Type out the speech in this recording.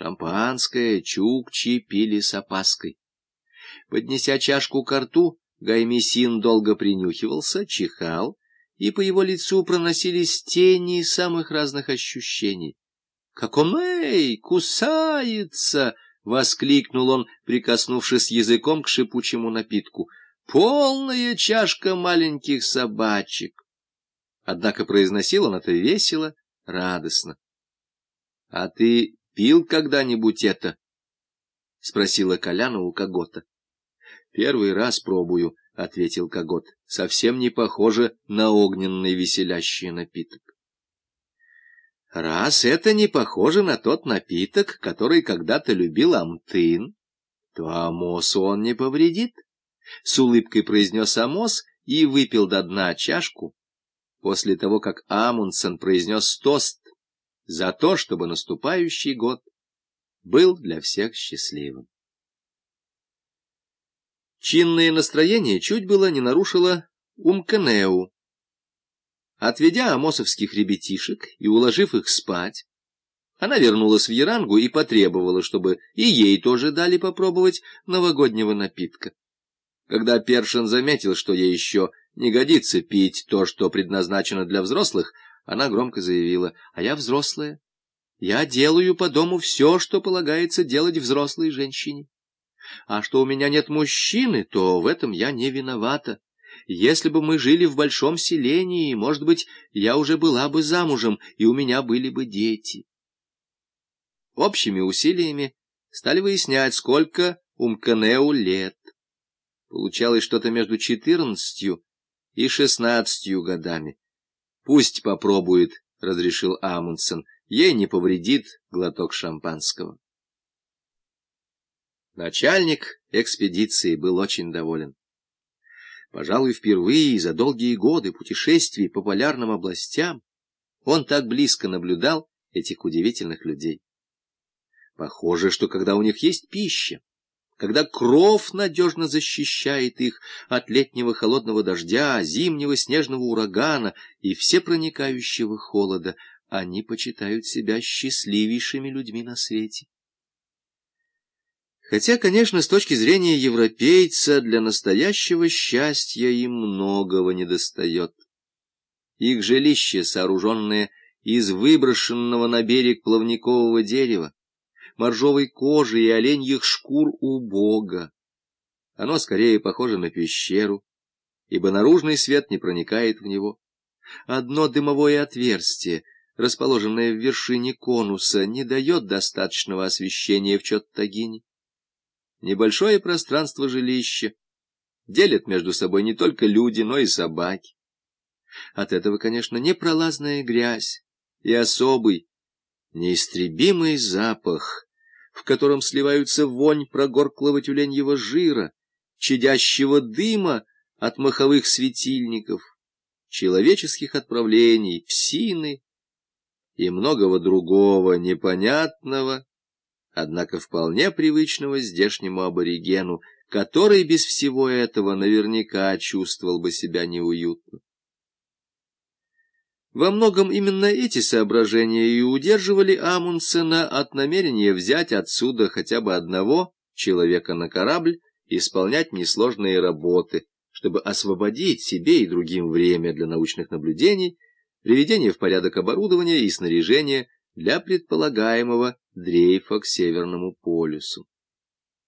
Шампанское чукчи пили с опаской. Поднеся чашку к рту, Гаймесин долго принюхивался, чихал, и по его лицу проносились тени самых разных ощущений. «Как он, эй, кусается!» — воскликнул он, прикоснувшись языком к шипучему напитку. «Полная чашка маленьких собачек!» Однако произносил он это весело, радостно. — А ты пил когда-нибудь это? — спросила Коляна у Когота. — Первый раз пробую, — ответил Когот. — Совсем не похоже на огненный веселящий напиток. — Раз это не похоже на тот напиток, который когда-то любил Амтын, то Амосу он не повредит, — с улыбкой произнес Амос и выпил до дна чашку, после того, как Амундсен произнес тост за то, чтобы наступающий год был для всех счастливым. Чинное настроение чуть было не нарушило Умканеу. Отведя амосовских ребятишек и уложив их спать, она вернулась в Ярангу и потребовала, чтобы и ей тоже дали попробовать новогоднего напитка. Когда Першин заметил, что ей еще не годится пить то, что предназначено для взрослых, она громко заявила, а я взрослая. Я делаю по дому все, что полагается делать взрослой женщине. А что у меня нет мужчины, то в этом я не виновата. Если бы мы жили в большом селении, может быть, я уже была бы замужем, и у меня были бы дети. Общими усилиями стали выяснять, сколько Умканеу лет. Получалось что-то между четырнадцатью и шестнадцатью годами. Пусть попробует, — разрешил Амундсен, — ей не повредит глоток шампанского. Начальник экспедиции был очень доволен. Пожалуй, впервые за долгие годы путешествий по полярным областям он так близко наблюдал этих удивительных людей. Похоже, что когда у них есть пища, когда кров надежно защищает их от летнего холодного дождя, зимнего снежного урагана и всепроникающего холода, они почитают себя счастливейшими людьми на свете. Хотя, конечно, с точки зрения европейца, для настоящего счастья им многого недостает. Их жилище, сооруженное из выброшенного на берег плавникового дерева, моржовой кожи и оленьих шкур у Бога. Оно скорее похоже на пещеру, ибо наружный свет не проникает в него. Одно дымовое отверстие, расположенное в вершине конуса, не дает достаточного освещения в Чоттагине. Небольшое пространство жилища делят между собой не только люди, но и собаки. От этого, конечно, непролазная грязь и особый, неистребимый запах, в котором сливаются вонь прогорклого тюленьего жира, чадящего дыма от маховых светильников, человеческих отправлений, псины и многого другого непонятного, однако вполне привычного здешнему аборигену, который без всего этого наверняка чувствовал бы себя неуютно. Во многом именно эти соображения и удерживали Амундсена от намерения взять отсюда хотя бы одного человека на корабль и исполнять несложные работы, чтобы освободить себе и другим время для научных наблюдений, приведения в порядок оборудования и снаряжения для предполагаемого дрейфа к Северному полюсу.